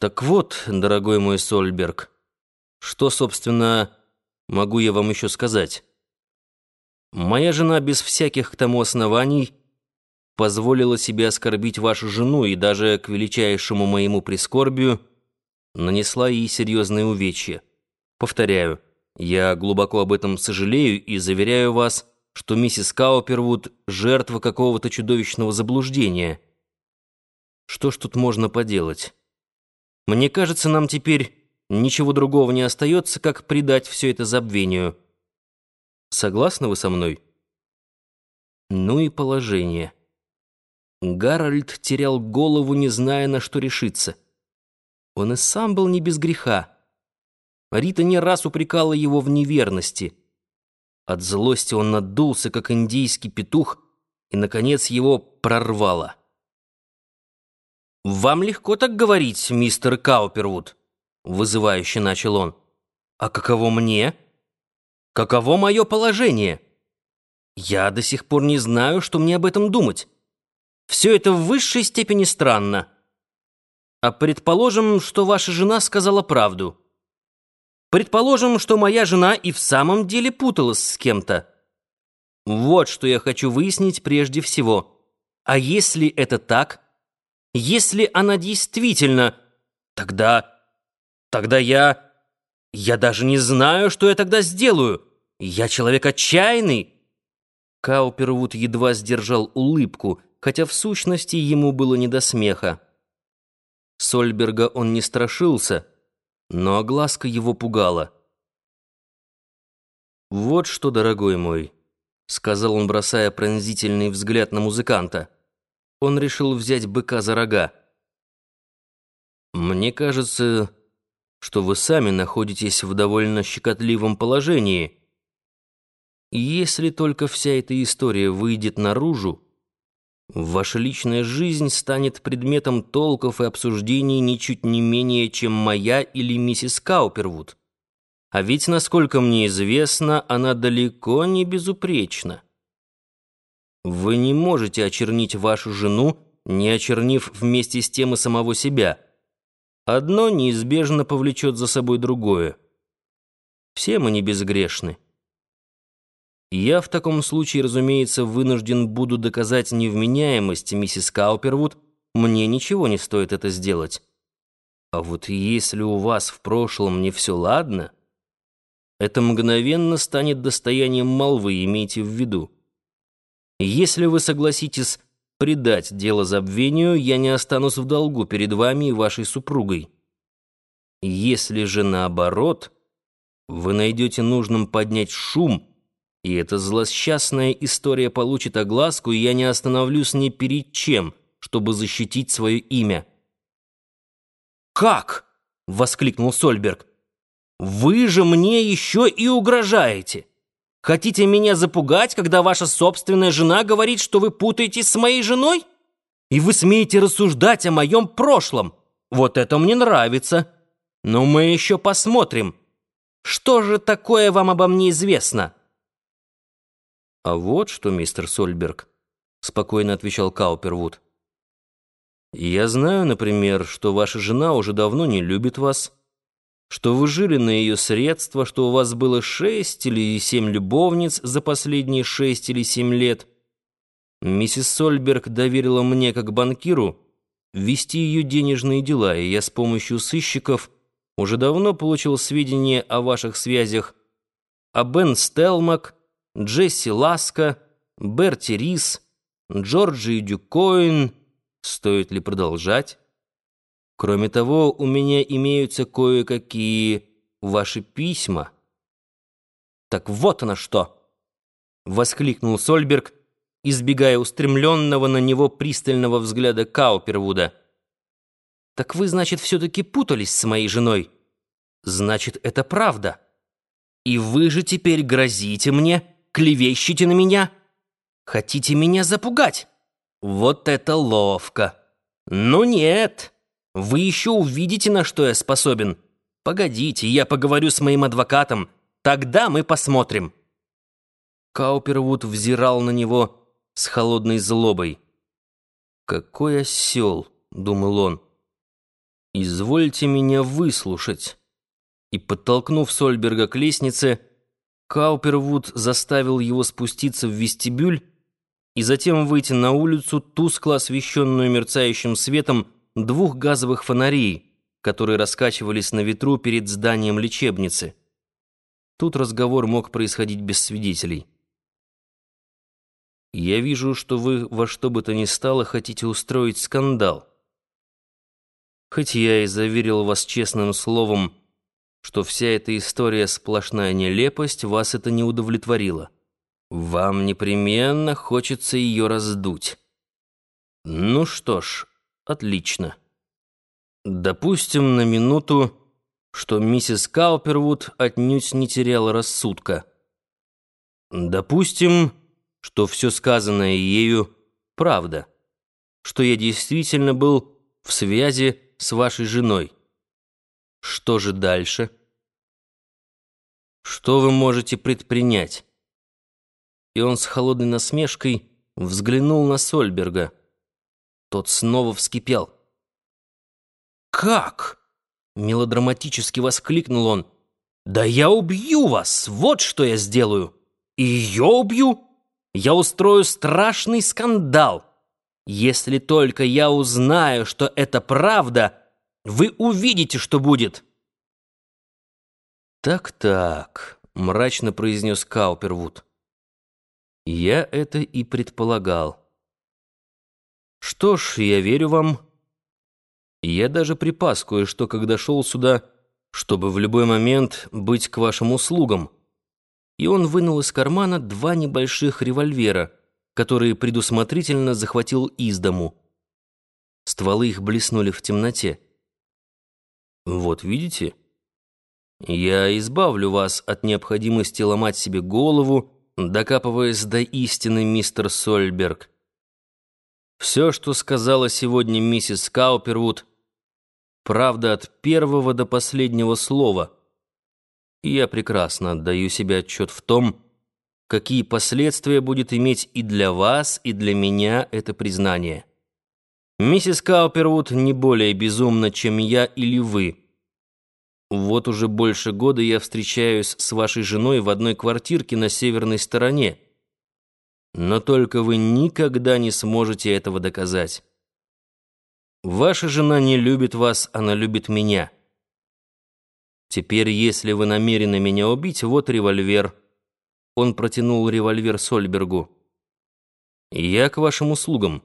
Так вот, дорогой мой Сольберг, что, собственно, могу я вам еще сказать? Моя жена без всяких к тому оснований позволила себе оскорбить вашу жену и даже к величайшему моему прискорбию нанесла ей серьезные увечья. Повторяю, я глубоко об этом сожалею и заверяю вас, что миссис Каупервуд — жертва какого-то чудовищного заблуждения. Что ж тут можно поделать? Мне кажется, нам теперь ничего другого не остается, как предать все это забвению. Согласны вы со мной? Ну и положение. Гарольд терял голову, не зная, на что решиться. Он и сам был не без греха. Рита не раз упрекала его в неверности. От злости он надулся, как индийский петух, и, наконец, его прорвало. «Вам легко так говорить, мистер Каупервуд», — вызывающе начал он. «А каково мне? Каково мое положение? Я до сих пор не знаю, что мне об этом думать. Все это в высшей степени странно. А предположим, что ваша жена сказала правду». Предположим, что моя жена и в самом деле путалась с кем-то. Вот что я хочу выяснить прежде всего. А если это так? Если она действительно... Тогда... Тогда я... Я даже не знаю, что я тогда сделаю. Я человек отчаянный. Каупервуд едва сдержал улыбку, хотя в сущности ему было не до смеха. Сольберга он не страшился, но огласка его пугала. «Вот что, дорогой мой», — сказал он, бросая пронзительный взгляд на музыканта. Он решил взять быка за рога. «Мне кажется, что вы сами находитесь в довольно щекотливом положении. Если только вся эта история выйдет наружу, Ваша личная жизнь станет предметом толков и обсуждений ничуть не менее, чем моя или миссис Каупервуд. А ведь, насколько мне известно, она далеко не безупречна. Вы не можете очернить вашу жену, не очернив вместе с тем и самого себя. Одно неизбежно повлечет за собой другое. Все мы не безгрешны. Я в таком случае, разумеется, вынужден буду доказать невменяемость миссис Каупервуд. Мне ничего не стоит это сделать. А вот если у вас в прошлом не все ладно, это мгновенно станет достоянием молвы, имейте в виду. Если вы согласитесь предать дело забвению, я не останусь в долгу перед вами и вашей супругой. Если же наоборот, вы найдете нужным поднять шум, и эта злосчастная история получит огласку, и я не остановлюсь ни перед чем, чтобы защитить свое имя. «Как?» — воскликнул Сольберг. «Вы же мне еще и угрожаете! Хотите меня запугать, когда ваша собственная жена говорит, что вы путаетесь с моей женой? И вы смеете рассуждать о моем прошлом? Вот это мне нравится! Но мы еще посмотрим. Что же такое вам обо мне известно?» «А вот что, мистер Сольберг», — спокойно отвечал Каупервуд. «Я знаю, например, что ваша жена уже давно не любит вас, что вы жили на ее средства, что у вас было шесть или семь любовниц за последние шесть или семь лет. Миссис Сольберг доверила мне, как банкиру, вести ее денежные дела, и я с помощью сыщиков уже давно получил сведения о ваших связях, о Бен Стелмак, Джесси Ласка, Берти Рис, Джорджи Дюкоин. Стоит ли продолжать? Кроме того, у меня имеются кое-какие ваши письма. Так вот оно что! Воскликнул Сольберг, избегая устремленного на него пристального взгляда Каупервуда. «Так вы, значит, все-таки путались с моей женой? Значит, это правда. И вы же теперь грозите мне, клевещете на меня? Хотите меня запугать? Вот это ловко! Ну нет, вы еще увидите, на что я способен. Погодите, я поговорю с моим адвокатом, тогда мы посмотрим». Каупервуд взирал на него с холодной злобой. «Какой осел!» — думал он. «Извольте меня выслушать». И, подтолкнув Сольберга к лестнице, Каупервуд заставил его спуститься в вестибюль и затем выйти на улицу, тускло освещенную мерцающим светом двух газовых фонарей, которые раскачивались на ветру перед зданием лечебницы. Тут разговор мог происходить без свидетелей. «Я вижу, что вы во что бы то ни стало хотите устроить скандал. Хоть я и заверил вас честным словом, что вся эта история сплошная нелепость, вас это не удовлетворило. Вам непременно хочется ее раздуть. Ну что ж, отлично. Допустим на минуту, что миссис Каупервуд отнюдь не теряла рассудка. Допустим, что все сказанное ею правда, что я действительно был в связи с вашей женой. Что же дальше? Что вы можете предпринять? И он с холодной насмешкой взглянул на Сольберга. Тот снова вскипел. «Как?» — мелодраматически воскликнул он. «Да я убью вас! Вот что я сделаю! И ее убью! Я устрою страшный скандал! Если только я узнаю, что это правда, вы увидите, что будет!» «Так-так», — мрачно произнес Каупервуд. «Я это и предполагал. Что ж, я верю вам. Я даже припас кое-что, когда шел сюда, чтобы в любой момент быть к вашим услугам». И он вынул из кармана два небольших револьвера, которые предусмотрительно захватил из дому. Стволы их блеснули в темноте. «Вот видите?» Я избавлю вас от необходимости ломать себе голову, докапываясь до истины, мистер Сольберг. Все, что сказала сегодня миссис Каупервуд, правда от первого до последнего слова. И я прекрасно отдаю себе отчет в том, какие последствия будет иметь и для вас, и для меня это признание. Миссис Каупервуд не более безумна, чем я или вы. Вот уже больше года я встречаюсь с вашей женой в одной квартирке на северной стороне. Но только вы никогда не сможете этого доказать. Ваша жена не любит вас, она любит меня. Теперь, если вы намерены меня убить, вот револьвер. Он протянул револьвер Сольбергу. Я к вашим услугам.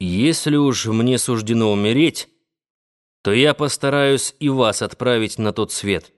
Если уж мне суждено умереть то я постараюсь и вас отправить на тот свет».